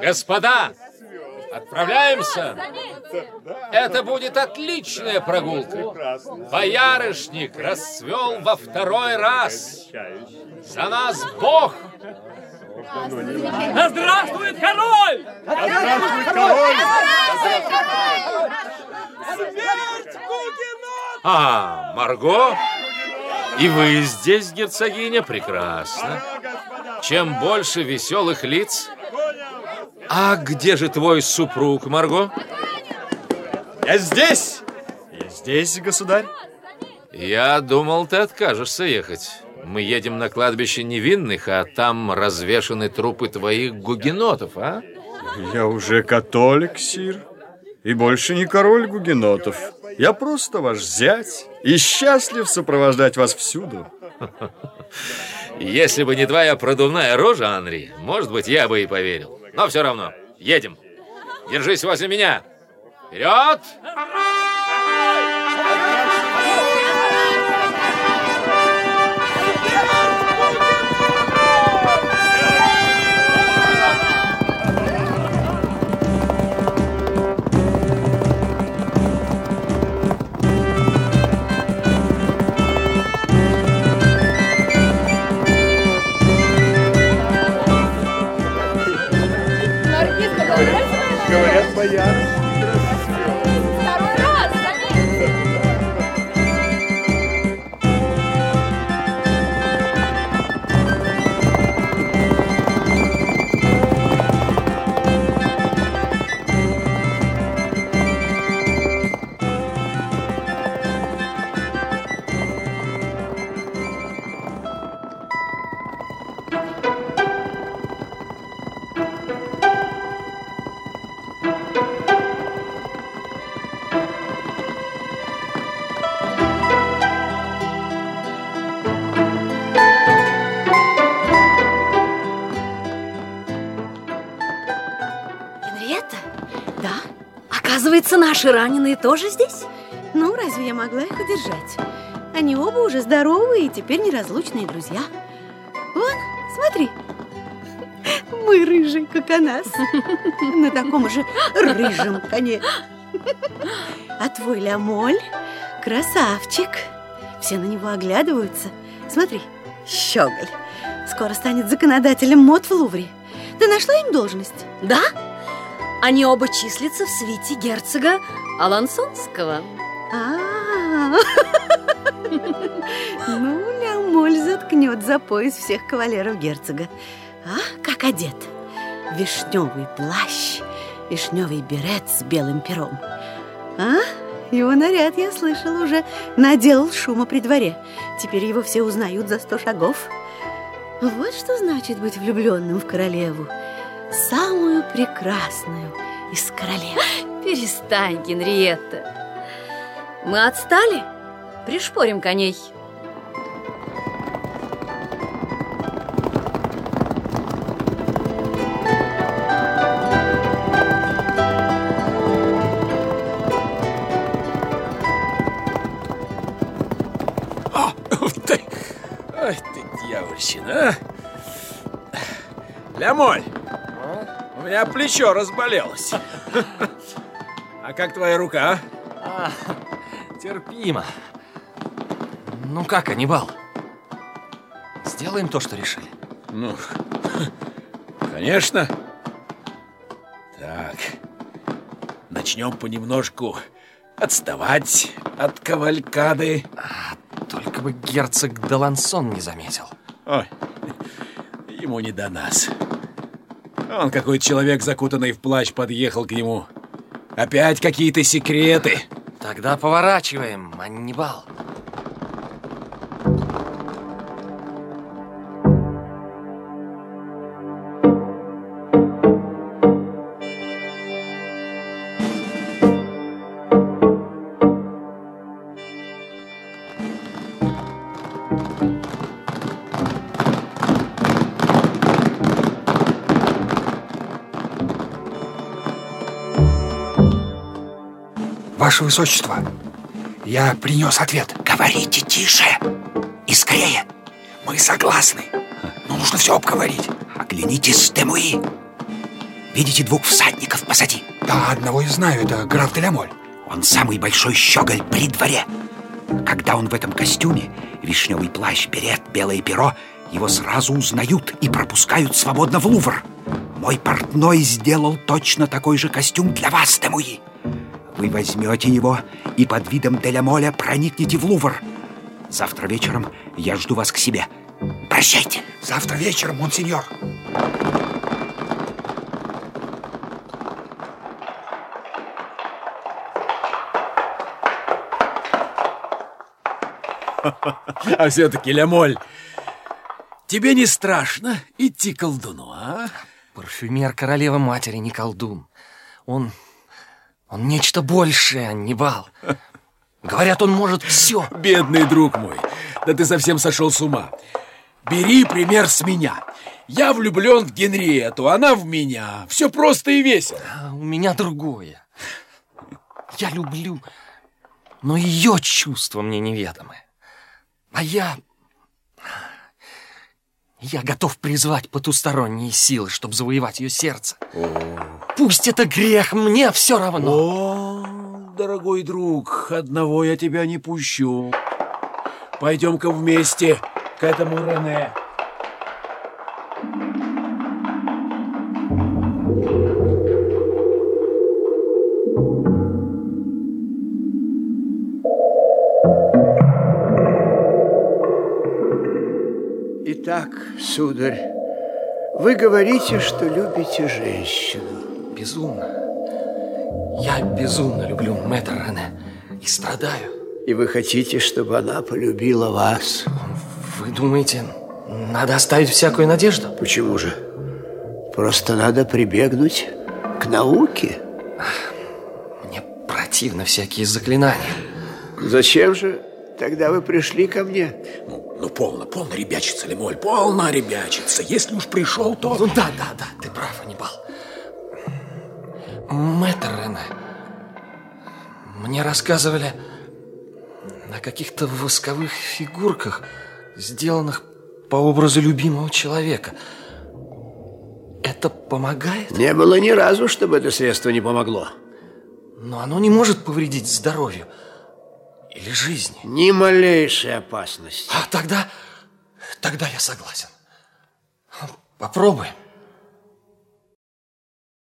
Господа, отправляемся. Это будет отличная прогулка. Боярышник расцвел во второй раз. За нас Бог! Да здравствует король! Да здравствует король! Смерть Гугенот! А, Марго? И вы здесь, герцогиня, прекрасно. Чем больше веселых лиц... А где же твой супруг, Марго? Я здесь! Я здесь, государь. Я думал, ты откажешься ехать. Мы едем на кладбище невинных, а там развешаны трупы твоих гугенотов, а? Я уже католик, сир. И больше не король гугенотов. Я просто ваш зять и счастлив сопровождать вас всюду. Если бы не твоя продувная рожа, Анри, может быть, я бы и поверил. Но все равно, едем. Держись возле меня. Вперед! Говорят, боярышник Оказывается, наши раненые тоже здесь? Ну, разве я могла их удержать? Они оба уже здоровые и теперь неразлучные друзья. Вон, смотри. Мы рыжие, как она. На таком же рыжем коне. А твой Лямоль красавчик. Все на него оглядываются. Смотри, щеголь. Скоро станет законодателем мод в Лувре. Ты нашла им должность? Да? Они оба числятся в свите герцога Алансонского. А, ну, Лямоль заткнет за пояс всех кавалеров герцога. А, как одет? Вишневый плащ, вишневый берет с белым пером. А, его наряд, я слышал, уже наделал шума при дворе. Теперь его все узнают за сто шагов. Вот что значит быть влюбленным в королеву. Самую прекрасную из королев. Перестань, Генриетта. Мы отстали? Пришпорим коней. Ух ты! Ай ты, дьявольщина, а! Лямоль, у меня плечо разболелось. А как твоя рука? А, терпимо. Ну как, Анибал? Сделаем то, что решили. Ну, конечно. Так, начнем понемножку отставать от кавалькады. А, только бы герцог Далансон не заметил. Ой, ему не до нас. Он какой человек, закутанный в плащ, подъехал к нему. Опять какие-то секреты. Тогда поворачиваем, Аннибал. Ваше Высочество, я принес ответ. Говорите тише и скорее. Мы согласны, но нужно все обговорить. Оглянитесь, Демуи. Видите двух всадников позади? Да, одного я знаю, это граф Делямоль. Он самый большой щеголь при дворе. Когда он в этом костюме, вишневый плащ, берет, белое перо, его сразу узнают и пропускают свободно в Лувр. Мой портной сделал точно такой же костюм для вас, Демуи. Вы возьмете его и под видом Делямоля проникнете в Лувр. Завтра вечером я жду вас к себе. Прощайте. Завтра вечером, монсеньор. А все-таки, Лямоль, тебе не страшно идти к колдуну, а? Парфюмер королевы матери не колдун. Он... он нечто большее, Аннибал. Говорят, он может все. Бедный друг мой, да ты совсем сошел с ума. Бери пример с меня. Я влюблен в Генриету, она в меня. Все просто и весело. А у меня другое. Я люблю, но ее чувства мне неведомы. А я... Я готов призвать потусторонние силы, чтобы завоевать ее сердце. Пусть это грех, мне все равно. О, дорогой друг, одного я тебя не пущу. Пойдем-ка вместе к этому Рене. Сударь, вы говорите, что любите женщину. Безумно. Я безумно люблю мэтр Рене и страдаю. И вы хотите, чтобы она полюбила вас? Вы думаете, надо оставить всякую надежду? Почему же? Просто надо прибегнуть к науке. Мне противно всякие заклинания. Зачем же тогда вы пришли ко мне? Ну, ну полно, полно ребячиться, Лемоль, полно ребячиться. Если уж пришел, то... Ну да, да, да, ты прав, Анибал. Мэтр Рене, мне рассказывали на каких-то восковых фигурках, сделанных по образу любимого человека. Это помогает? Не было ни разу, чтобы это средство не помогло. Но оно не может повредить здоровью или жизни. Ни малейшей опасности. А тогда, тогда я согласен. Попробуем.